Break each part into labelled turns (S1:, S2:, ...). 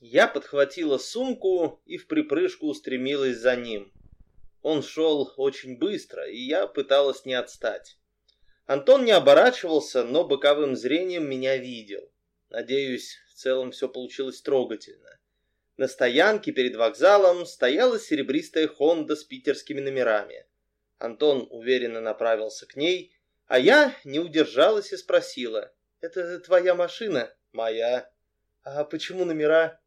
S1: Я подхватила сумку и в припрыжку устремилась за ним. Он шел очень быстро, и я пыталась не отстать. Антон не оборачивался, но боковым зрением меня видел. Надеюсь, в целом все получилось трогательно. На стоянке перед вокзалом стояла серебристая Хонда с питерскими номерами. Антон уверенно направился к ней, а я не удержалась и спросила. «Это твоя машина?» «Моя». «А почему номера?»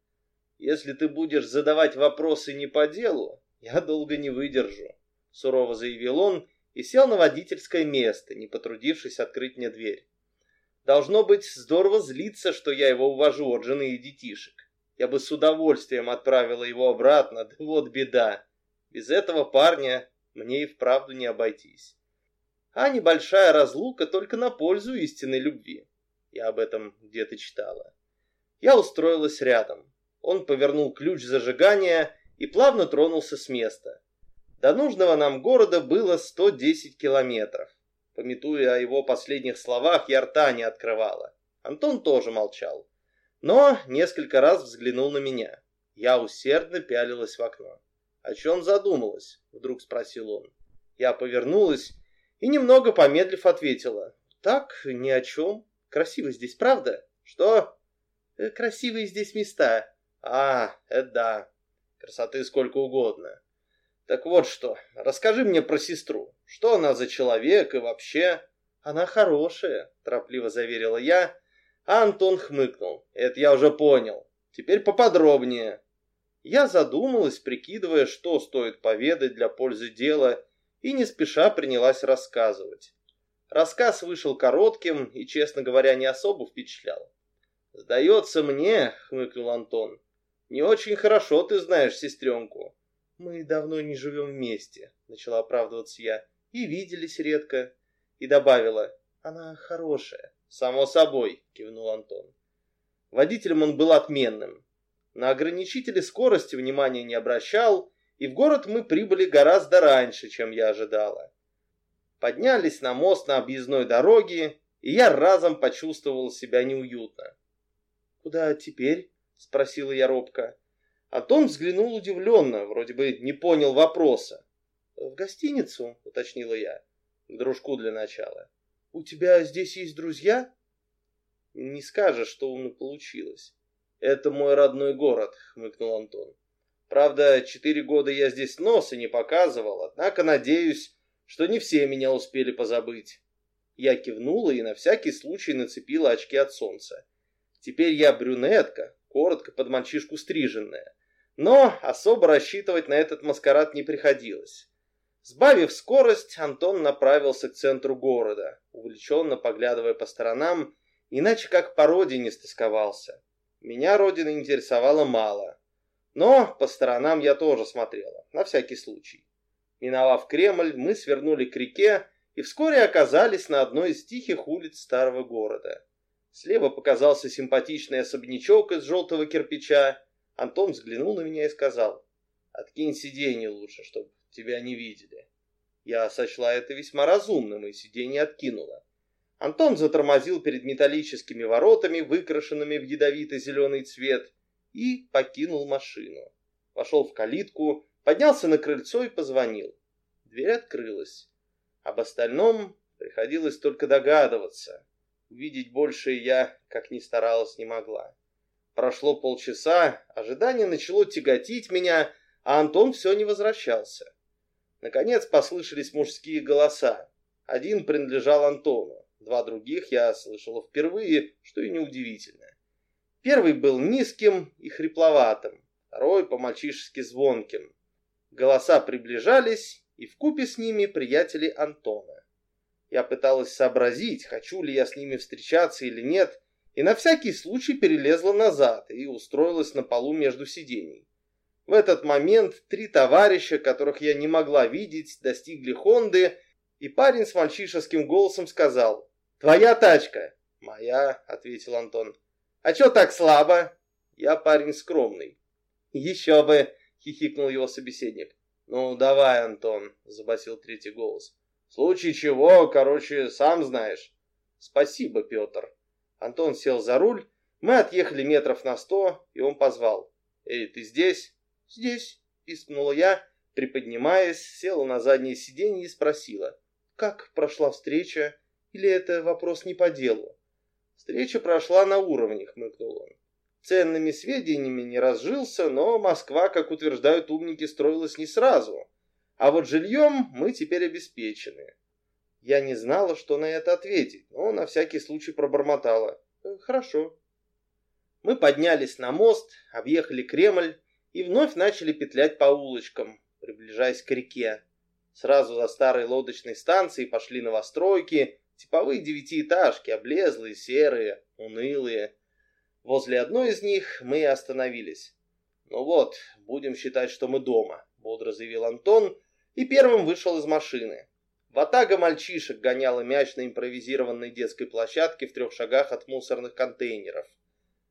S1: Если ты будешь задавать вопросы не по делу, я долго не выдержу, сурово заявил он и сел на водительское место, не потрудившись открыть мне дверь. Должно быть здорово злиться, что я его увожу от жены и детишек. Я бы с удовольствием отправила его обратно, да вот беда. Без этого парня мне и вправду не обойтись. А небольшая разлука только на пользу истинной любви. Я об этом где-то читала. Я устроилась рядом. Он повернул ключ зажигания и плавно тронулся с места. До нужного нам города было 110 километров. Пометуя о его последних словах, я рта не открывала. Антон тоже молчал. Но несколько раз взглянул на меня. Я усердно пялилась в окно. «О чем задумалась?» — вдруг спросил он. Я повернулась и, немного помедлив, ответила. «Так, ни о чем. Красиво здесь, правда?» «Что?» «Э, «Красивые здесь места. А, это да. Красоты сколько угодно. Так вот что, расскажи мне про сестру. Что она за человек и вообще? Она хорошая, торопливо заверила я, а Антон хмыкнул. Это я уже понял. Теперь поподробнее. Я задумалась, прикидывая, что стоит поведать для пользы дела, и не спеша принялась рассказывать. Рассказ вышел коротким и, честно говоря, не особо впечатлял. «Сдается мне», — хмыкнул Антон, не очень хорошо ты знаешь сестренку. Мы давно не живем вместе, начала оправдываться я. И виделись редко. И добавила, она хорошая. Само собой, кивнул Антон. Водителем он был отменным. На ограничители скорости внимания не обращал, и в город мы прибыли гораздо раньше, чем я ожидала. Поднялись на мост на объездной дороге, и я разом почувствовал себя неуютно. «Куда теперь?» — спросила я робко. Антон взглянул удивленно, вроде бы не понял вопроса. «В гостиницу?» — уточнила я. «К дружку для начала». «У тебя здесь есть друзья?» «Не скажешь, что умно получилось». «Это мой родной город», — хмыкнул Антон. «Правда, четыре года я здесь носа не показывал, однако надеюсь, что не все меня успели позабыть». Я кивнула и на всякий случай нацепила очки от солнца. Теперь я брюнетка, коротко под мальчишку стриженная. Но особо рассчитывать на этот маскарад не приходилось. Сбавив скорость, Антон направился к центру города, увлеченно поглядывая по сторонам, иначе как по родине стосковался. Меня родина интересовала мало, но по сторонам я тоже смотрела, на всякий случай. Миновав Кремль, мы свернули к реке и вскоре оказались на одной из тихих улиц старого города. Слева показался симпатичный особнячок из желтого кирпича. Антон взглянул на меня и сказал, «Откинь сиденье лучше, чтобы тебя не видели». Я сочла это весьма разумным и сиденье откинула. Антон затормозил перед металлическими воротами, выкрашенными в ядовито-зеленый цвет, и покинул машину. Пошел в калитку, поднялся на крыльцо и позвонил. Дверь открылась. Об остальном приходилось только догадываться. Увидеть больше я, как ни старалась, не могла. Прошло полчаса, ожидание начало тяготить меня, а Антон все не возвращался. Наконец послышались мужские голоса. Один принадлежал Антону, два других я слышала впервые, что и неудивительно. Первый был низким и хрипловатым, второй по-мальчишески звонким. Голоса приближались, и вкупе с ними приятели Антона. Я пыталась сообразить, хочу ли я с ними встречаться или нет, и на всякий случай перелезла назад и устроилась на полу между сидений. В этот момент три товарища, которых я не могла видеть, достигли Хонды, и парень с мальчишеским голосом сказал «Твоя тачка?» «Моя», — ответил Антон. «А чё так слабо?» «Я парень скромный». «Еще бы», — хихикнул его собеседник. «Ну, давай, Антон», — забасил третий голос. В случае чего, короче, сам знаешь. Спасибо, Петр. Антон сел за руль, Мы отъехали метров на сто, и он позвал. «Эй, ты здесь?»
S2: «Здесь», —
S1: пискнула я, приподнимаясь, села на заднее сиденье и спросила. «Как прошла встреча? Или это вопрос не по делу?» «Встреча прошла на уровне», — хмыкнул он. Ценными сведениями не разжился, но Москва, как утверждают умники, строилась не сразу. А вот жильем мы теперь обеспечены. Я не знала, что на это ответить, но на всякий случай пробормотала. «Э, «Хорошо». Мы поднялись на мост, объехали Кремль и вновь начали петлять по улочкам, приближаясь к реке. Сразу за старой лодочной станцией пошли новостройки, типовые девятиэтажки, облезлые, серые, унылые. Возле одной из них мы и остановились. «Ну вот, будем считать, что мы дома», — бодро заявил Антон и первым вышел из машины. Ватага мальчишек гоняла мяч на импровизированной детской площадке в трех шагах от мусорных контейнеров.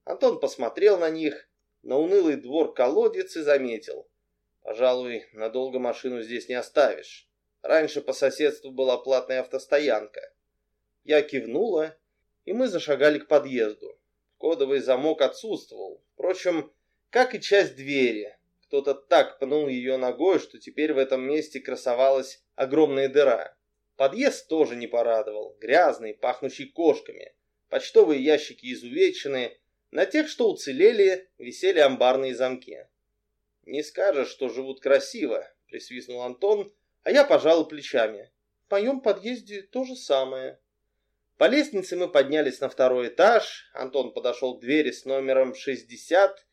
S1: Антон посмотрел на них, на унылый двор колодец и заметил. Пожалуй, надолго машину здесь не оставишь. Раньше по соседству была платная автостоянка. Я кивнула, и мы зашагали к подъезду. Кодовый замок отсутствовал. Впрочем, как и часть двери. Кто-то так пнул ее ногой, что теперь в этом месте красовалась огромная дыра. Подъезд тоже не порадовал. Грязный, пахнущий кошками. Почтовые ящики изувечены. На тех, что уцелели, висели амбарные замки. «Не скажешь, что живут красиво», — присвистнул Антон, а я пожал плечами. «В моем подъезде то же самое». По лестнице мы поднялись на второй этаж. Антон подошел к двери с номером 60,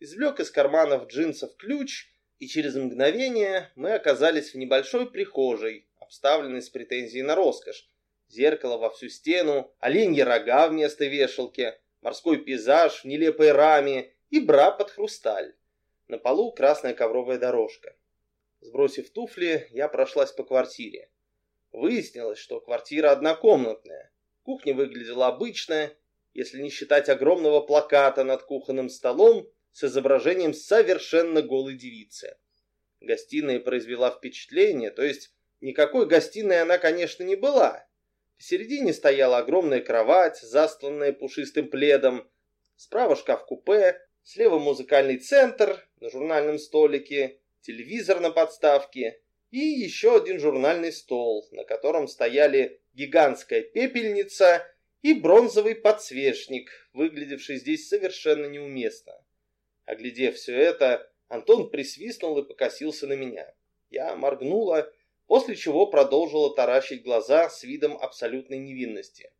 S1: извлек из карманов джинсов ключ, и через мгновение мы оказались в небольшой прихожей, обставленной с претензией на роскошь. Зеркало во всю стену, оленьи рога вместо вешалки, морской пейзаж в нелепой раме и бра под хрусталь. На полу красная ковровая дорожка. Сбросив туфли, я прошлась по квартире. Выяснилось, что квартира однокомнатная. Кухня выглядела обычная, если не считать огромного плаката над кухонным столом с изображением совершенно голой девицы. Гостиная произвела впечатление, то есть никакой гостиной она, конечно, не была. Посередине стояла огромная кровать, застланная пушистым пледом, справа шкаф-купе, Слева музыкальный центр на журнальном столике, телевизор на подставке и еще один журнальный стол, на котором стояли гигантская пепельница и бронзовый подсвечник, выглядевший здесь совершенно неуместно. Оглядев все это, Антон присвистнул и покосился на меня. Я моргнула, после чего продолжила таращить глаза с видом абсолютной невинности.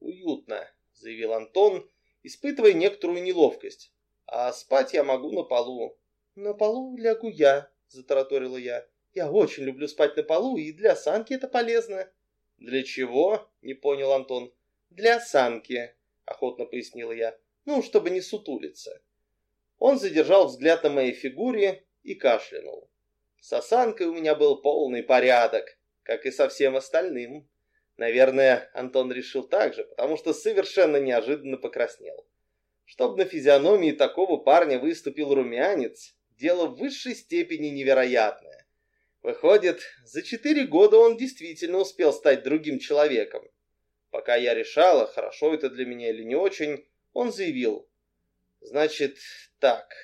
S1: «Уютно», — заявил Антон, испытывая некоторую неловкость а спать я могу на полу. На полу лягу я, затараторила я. Я очень люблю спать на полу, и для санки это полезно. Для чего? Не понял Антон. Для санки, охотно пояснила я. Ну, чтобы не сутулиться. Он задержал взгляд на моей фигуре и кашлянул. С осанкой у меня был полный порядок, как и со всем остальным. Наверное, Антон решил так же, потому что совершенно неожиданно покраснел. Чтоб на физиономии такого парня выступил румянец, дело в высшей степени невероятное. Выходит, за четыре года он действительно успел стать другим человеком. Пока я решала, хорошо это для меня или не очень, он заявил. Значит, так,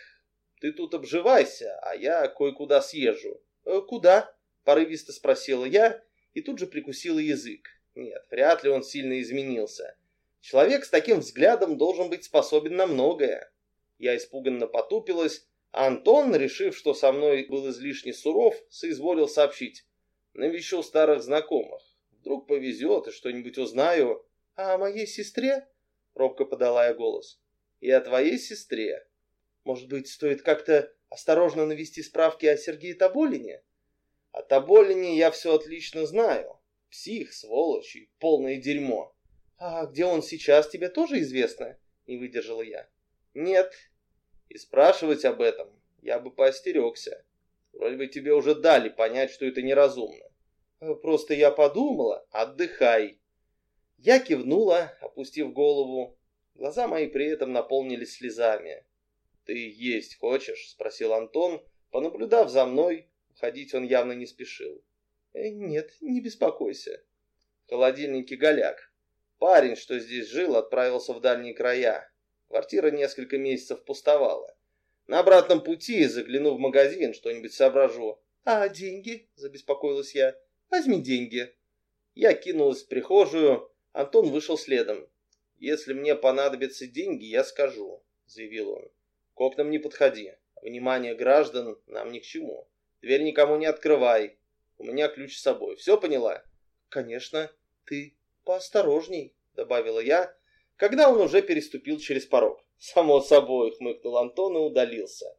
S1: ты тут обживайся, а я кое-куда съезжу. «Э, куда? Порывисто спросила я и тут же прикусила язык. Нет, вряд ли он сильно изменился. Человек с таким взглядом должен быть способен на многое. Я испуганно потупилась, а Антон, решив, что со мной был излишне суров, соизволил сообщить. Навещу старых знакомых. Вдруг повезет и что-нибудь узнаю. А о моей сестре? Робко подала я голос. И о твоей сестре. Может быть, стоит как-то осторожно навести справки о Сергее Тоболине? О Тоболине я все отлично знаю. Псих, сволочь и полное дерьмо. «А где он сейчас, тебе тоже известно?» — не выдержала я. «Нет. И спрашивать об этом я бы поостерегся. Вроде бы тебе уже дали понять, что это неразумно. Просто я подумала, отдыхай». Я кивнула, опустив голову. Глаза мои при этом наполнились слезами. «Ты есть хочешь?» — спросил Антон, понаблюдав за мной. Уходить он явно не спешил. «Э, «Нет, не беспокойся». В холодильнике голяк. Парень, что здесь жил, отправился в дальние края. Квартира несколько месяцев пустовала. На обратном пути, загляну в магазин, что-нибудь соображу. «А деньги?» – забеспокоилась я. «Возьми деньги». Я кинулась в прихожую, Антон вышел следом. «Если мне понадобятся деньги, я скажу», — заявил он. «К окнам не подходи. Внимание граждан нам ни к чему. Дверь никому не открывай. У меня ключ с собой. Все поняла?» «Конечно. Ты поосторожней», — добавила я, когда он уже переступил через порог. «Само собой», — хмыкнул Антон и удалился.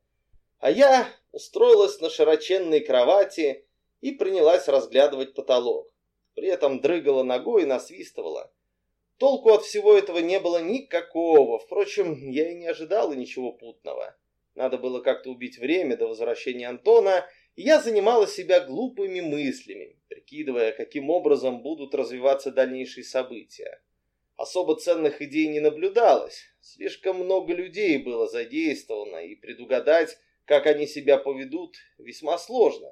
S1: А я устроилась на широченной кровати и принялась разглядывать потолок. При этом дрыгала ногой и насвистывала. Толку от всего этого не было никакого. Впрочем, я и не ожидала ничего путного. Надо было как-то убить время до возвращения Антона, и я занимала себя глупыми мыслями, прикидывая, каким образом будут развиваться дальнейшие события. Особо ценных идей не наблюдалось. Слишком много людей было задействовано, и предугадать, как они себя поведут, весьма сложно.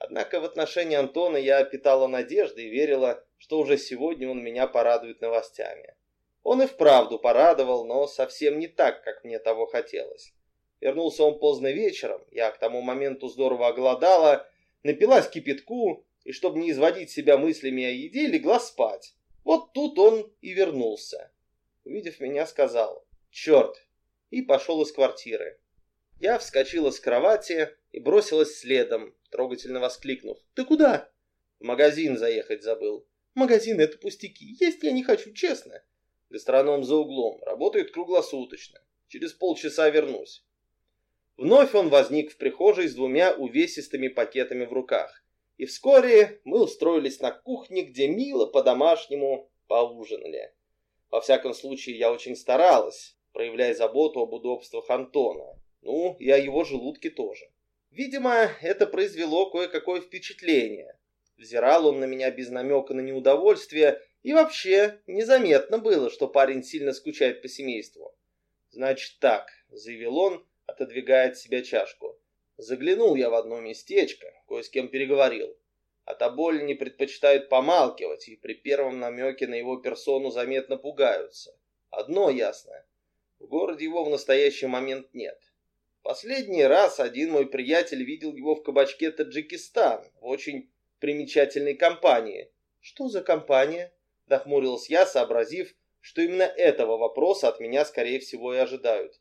S1: Однако в отношении Антона я питала надежды и верила, что уже сегодня он меня порадует новостями. Он и вправду порадовал, но совсем не так, как мне того хотелось. Вернулся он поздно вечером, я к тому моменту здорово оголодала, напилась кипятку и, чтобы не изводить себя мыслями о еде, легла спать. Вот тут он и вернулся. Увидев меня, сказал «Черт!» и пошел из квартиры. Я вскочила с кровати и бросилась следом, трогательно воскликнув. «Ты куда?» «В магазин заехать забыл». «Магазин — это пустяки. Есть я не хочу, честно». Гастроном за углом. Работает круглосуточно. Через полчаса вернусь. Вновь он возник в прихожей с двумя увесистыми пакетами в руках. И вскоре мы устроились на кухне, где мило по-домашнему поужинали. Во всяком случае, я очень старалась, проявляя заботу об удобствах Антона. Ну, и о его желудке тоже. Видимо, это произвело кое-какое впечатление. Взирал он на меня без намека на неудовольствие, и вообще незаметно было, что парень сильно скучает по семейству. «Значит так», — заявил он, отодвигая от себя чашку. «Заглянул я в одно местечко, кое с кем переговорил. А Тоболь не предпочитают помалкивать, и при первом намеке на его персону заметно пугаются. Одно ясно. В городе его в настоящий момент нет. Последний раз один мой приятель видел его в кабачке Таджикистан, в очень примечательной компании. Что за компания? Дохмурилась я, сообразив, что именно этого вопроса от меня, скорее всего, и ожидают.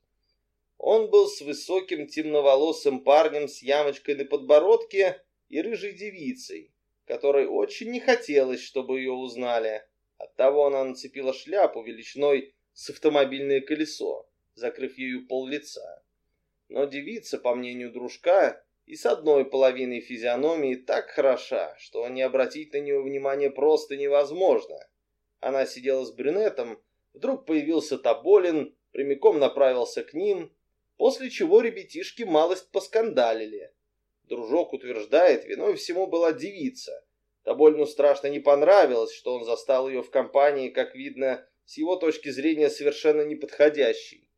S1: Он был с высоким темноволосым парнем с ямочкой на подбородке и рыжей девицей, которой очень не хотелось, чтобы ее узнали. Оттого она нацепила шляпу величиной с автомобильное колесо, закрыв ею пол лица. Но девица, по мнению дружка, и с одной половиной физиономии так хороша, что не обратить на нее внимание просто невозможно. Она сидела с брюнетом, вдруг появился Тоболин, прямиком направился к ним, после чего ребятишки малость поскандалили. Дружок утверждает, виной всему была девица. Тоболину страшно не понравилось, что он застал ее в компании, как видно, с его точки зрения совершенно неподходящей.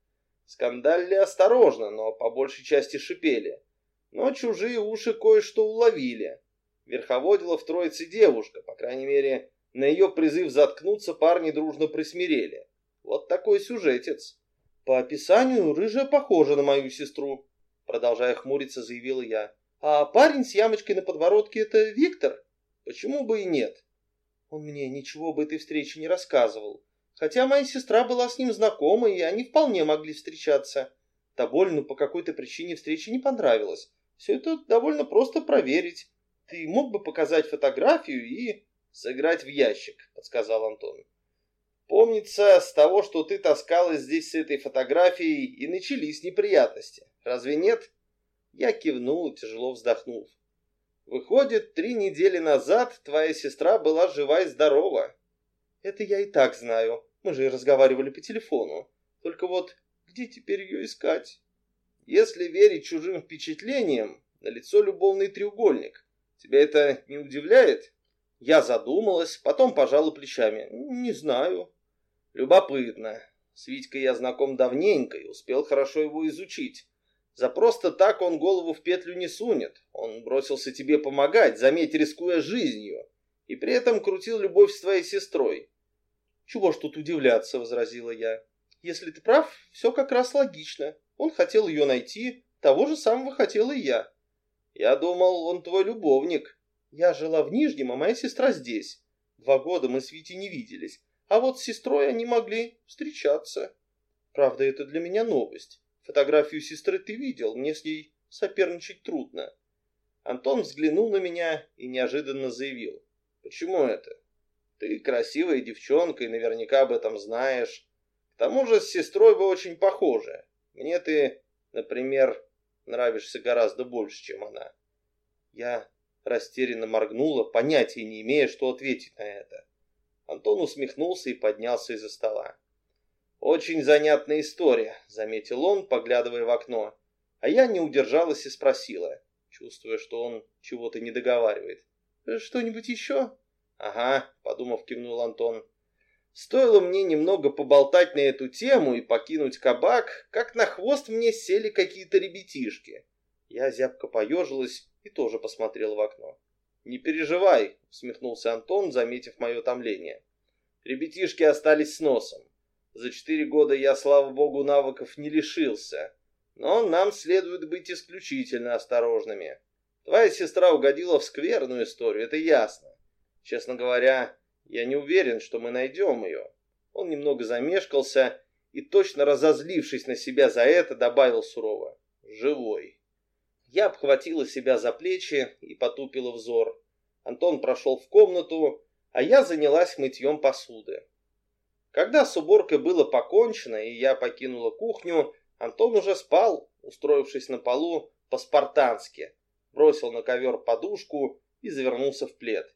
S1: Скандалили осторожно, но по большей части шипели. Но чужие уши кое-что уловили. Верховодила в троице девушка, по крайней мере, на ее призыв заткнуться парни дружно присмирели. Вот такой сюжетец. По описанию рыжая похожа на мою сестру, продолжая хмуриться, заявила я. А парень с ямочкой на подбородке это Виктор? Почему бы и нет? Он мне ничего об этой встрече не рассказывал. Хотя моя сестра была с ним знакома, и они вполне могли встречаться. Тобольну по какой-то причине встреча не понравилась. Все это довольно просто проверить. Ты мог бы показать фотографию и... «Сыграть в ящик», — подсказал Антон. «Помнится, с того, что ты таскалась здесь с этой фотографией, и начались неприятности. Разве нет?» Я кивнул, тяжело вздохнув. «Выходит, три недели назад твоя сестра была жива и здорова». «Это я и так знаю», мы же разговаривали по телефону. Только вот где теперь ее искать? Если верить чужим впечатлениям, на лицо любовный треугольник. Тебя это не удивляет? Я задумалась, потом пожала плечами. Не знаю. Любопытно. С Витькой я знаком давненько и успел хорошо его изучить. За просто так он голову в петлю не сунет. Он бросился тебе помогать, заметь, рискуя жизнью. И при этом крутил любовь с твоей сестрой. «Чего ж тут удивляться?» — возразила я. Если ты прав, все как раз логично. Он хотел ее найти, того же самого хотел и я. Я думал, он твой любовник. Я жила в Нижнем, а моя сестра здесь. Два года мы с Витей не виделись, а вот с сестрой они могли встречаться. Правда, это для меня новость. Фотографию сестры ты видел, мне с ней соперничать трудно. Антон взглянул на меня и неожиданно заявил. Почему это? Ты красивая девчонка и наверняка об этом знаешь. К тому же с сестрой вы очень похожи. Мне ты, например, нравишься гораздо больше, чем она. Я растерянно моргнула, понятия не имея, что ответить на это. Антон усмехнулся и поднялся из-за стола. «Очень занятная история», — заметил он, поглядывая в окно. А я не удержалась и спросила, чувствуя, что он чего-то не договаривает. «Что-нибудь еще?» «Ага», — подумав, кивнул Антон. Стоило мне немного поболтать на эту тему и покинуть кабак, как на хвост мне сели какие-то ребятишки. Я зябко поежилась и тоже посмотрел в окно. «Не переживай», — усмехнулся Антон, заметив мое томление. «Ребятишки остались с носом. За четыре года я, слава богу, навыков не лишился. Но нам следует быть исключительно осторожными. Твоя сестра угодила в скверную историю, это ясно. Честно говоря, я не уверен, что мы найдем ее. Он немного замешкался и, точно разозлившись на себя за это, добавил сурово. Живой. Я обхватила себя за плечи и потупила взор. Антон прошел в комнату, а я занялась мытьем посуды. Когда с уборкой было покончено, и я покинула кухню, Антон уже спал, устроившись на полу по-спартански, бросил на ковер подушку и завернулся в плед.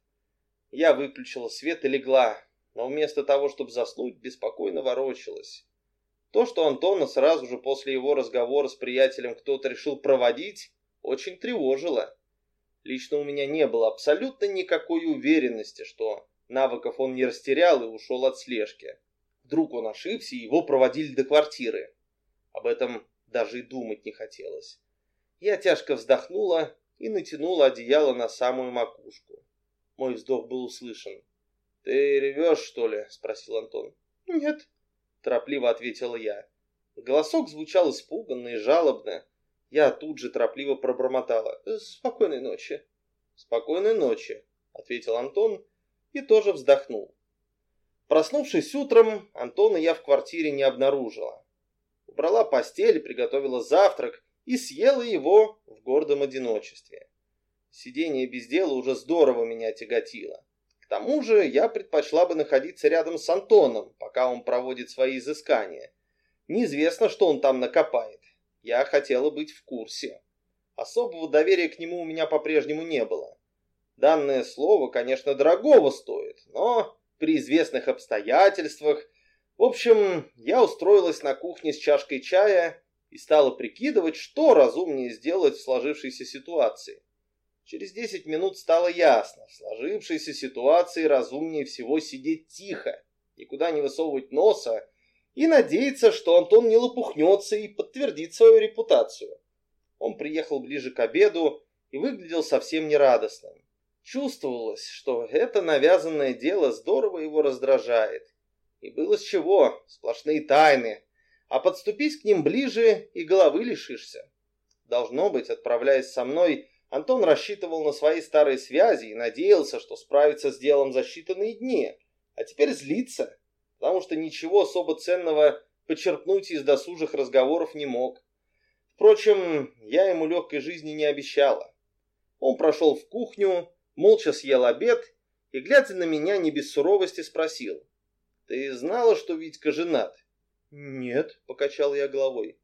S1: Я выключила свет и легла, но вместо того, чтобы заснуть, беспокойно ворочалась. То, что Антона сразу же после его разговора с приятелем кто-то решил проводить, очень тревожило. Лично у меня не было абсолютно никакой уверенности, что навыков он не растерял и ушел от слежки. Вдруг он ошибся и его проводили до квартиры. Об этом даже и думать не хотелось. Я тяжко вздохнула и натянула одеяло на самую макушку. Мой вздох был услышан. «Ты ревешь, что ли?» — спросил Антон. «Нет», — торопливо ответила я. Голосок звучал испуганно и жалобно. Я тут же торопливо пробормотала. «Спокойной ночи». «Спокойной ночи», — ответил Антон и тоже вздохнул. Проснувшись утром, Антона я в квартире не обнаружила. Убрала постель, приготовила завтрак и съела его в гордом одиночестве. Сидение без дела уже здорово меня тяготило. К тому же я предпочла бы находиться рядом с Антоном, пока он проводит свои изыскания. Неизвестно, что он там накопает. Я хотела быть в курсе. Особого доверия к нему у меня по-прежнему не было. Данное слово, конечно, дорогого стоит, но при известных обстоятельствах... В общем, я устроилась на кухне с чашкой чая и стала прикидывать, что разумнее сделать в сложившейся ситуации. Через десять минут стало ясно, в сложившейся ситуации разумнее всего сидеть тихо, никуда не высовывать носа и надеяться, что Антон не лопухнется и подтвердит свою репутацию. Он приехал ближе к обеду и выглядел совсем нерадостным. Чувствовалось, что это навязанное дело здорово его раздражает. И было с чего, сплошные тайны, а подступись к ним ближе и головы лишишься. Должно быть, отправляясь со мной, Антон рассчитывал на свои старые связи и надеялся, что справится с делом за считанные дни, а теперь злится, потому что ничего особо ценного почерпнуть из досужих разговоров не мог. Впрочем, я ему легкой жизни не обещала. Он прошел в кухню, молча съел обед и, глядя на меня, не без суровости спросил. «Ты знала, что Витька женат?» «Нет», — покачал я головой.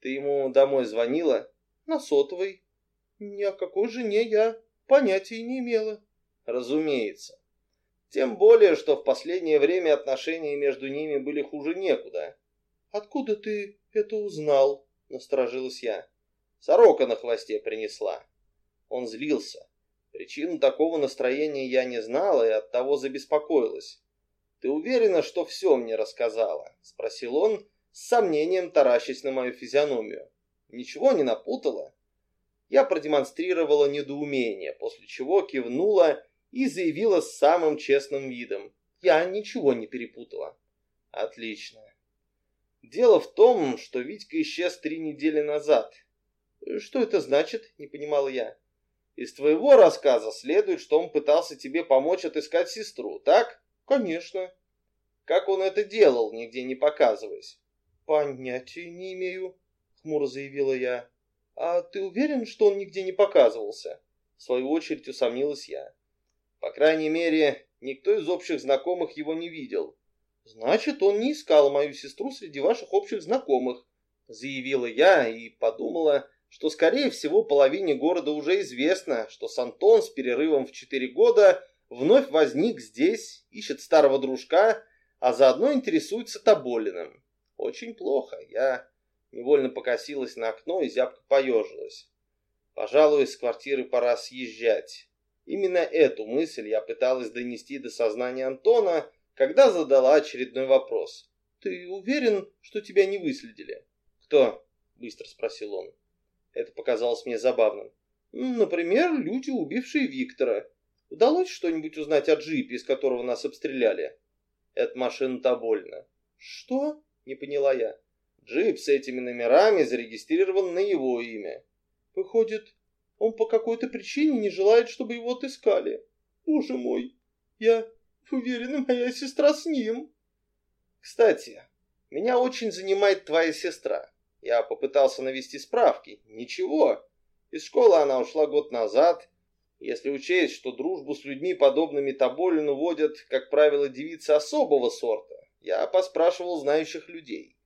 S1: «Ты ему домой звонила?» «На сотовый». Ни о какой жене я понятия не имела. Разумеется. Тем более, что в последнее время отношения между ними были хуже некуда. Откуда ты это узнал? Насторожилась я. Сорока на хвосте принесла. Он злился. Причину такого настроения я не знала и оттого забеспокоилась. «Ты уверена, что все мне рассказала?» — спросил он, с сомнением таращась на мою физиономию. «Ничего не напутала?» Я продемонстрировала недоумение, после чего кивнула и заявила с самым честным видом. Я ничего не перепутала. Отлично. Дело в том, что Витька исчез три недели назад. Что это значит, не понимала я. Из твоего рассказа следует, что он пытался тебе помочь отыскать сестру, так? Конечно. Как он это делал, нигде не показываясь? Понятия не имею, хмуро заявила я. А ты уверен, что он нигде не показывался? В свою очередь усомнилась я. По крайней мере, никто из общих знакомых его не видел. Значит, он не искал мою сестру среди ваших общих знакомых, заявила я и подумала, что, скорее всего, половине города уже известно, что Сантон с перерывом в четыре года вновь возник здесь, ищет старого дружка, а заодно интересуется Тоболиным. Очень плохо. Я невольно покосилась на окно и зябко поежилась. Пожалуй, с квартиры пора съезжать. Именно эту мысль я пыталась донести до сознания Антона, когда задала очередной вопрос. «Ты уверен, что тебя не выследили?» «Кто?» — быстро спросил он. Это показалось мне забавным. «Например, люди, убившие Виктора. Удалось что-нибудь узнать о джипе, из которого нас обстреляли?» «Это машина Тобольна». «Что?» — не поняла я. «Джип с этими номерами зарегистрирован на его имя». «Выходит, он по какой-то причине не желает, чтобы его отыскали. Боже мой, я уверена, моя сестра с ним». «Кстати, меня очень занимает твоя сестра. Я попытался навести справки. Ничего. Из школы она ушла год назад. Если учесть, что дружбу с людьми, подобными Тоболину, водят, как правило, девицы особого сорта, я поспрашивал знающих людей.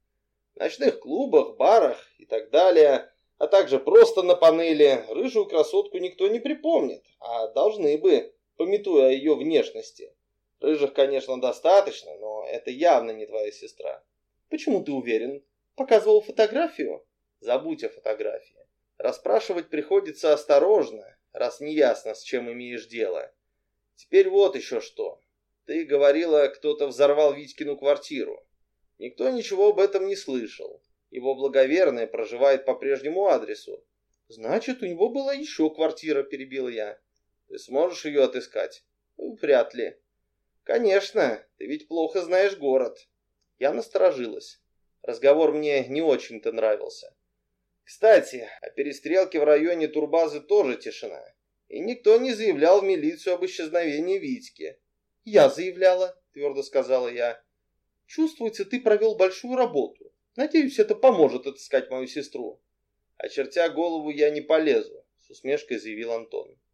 S1: В ночных клубах, барах и так далее, а также просто на панели, рыжую красотку никто не припомнит, а должны бы, пометуя о ее внешности. Рыжих, конечно, достаточно, но это явно не твоя сестра. Почему ты уверен? Показывал фотографию? Забудь о фотографии. Расспрашивать приходится осторожно, раз не ясно, с чем имеешь дело. Теперь вот еще что. Ты говорила, кто-то взорвал Витькину квартиру. Никто ничего об этом не слышал. Его благоверная проживает по прежнему адресу. Значит, у него была еще квартира, перебил я. Ты сможешь ее отыскать? Вряд ли. Конечно, ты ведь плохо знаешь город. Я насторожилась. Разговор мне не очень-то нравился. Кстати, о перестрелке в районе турбазы тоже тишина. И никто не заявлял в милицию об исчезновении Витьки. «Я заявляла», — твердо сказала я. «Чувствуется, ты провел большую работу. Надеюсь, это поможет отыскать мою сестру». «Очертя голову, я не полезу», — с усмешкой заявил Антон.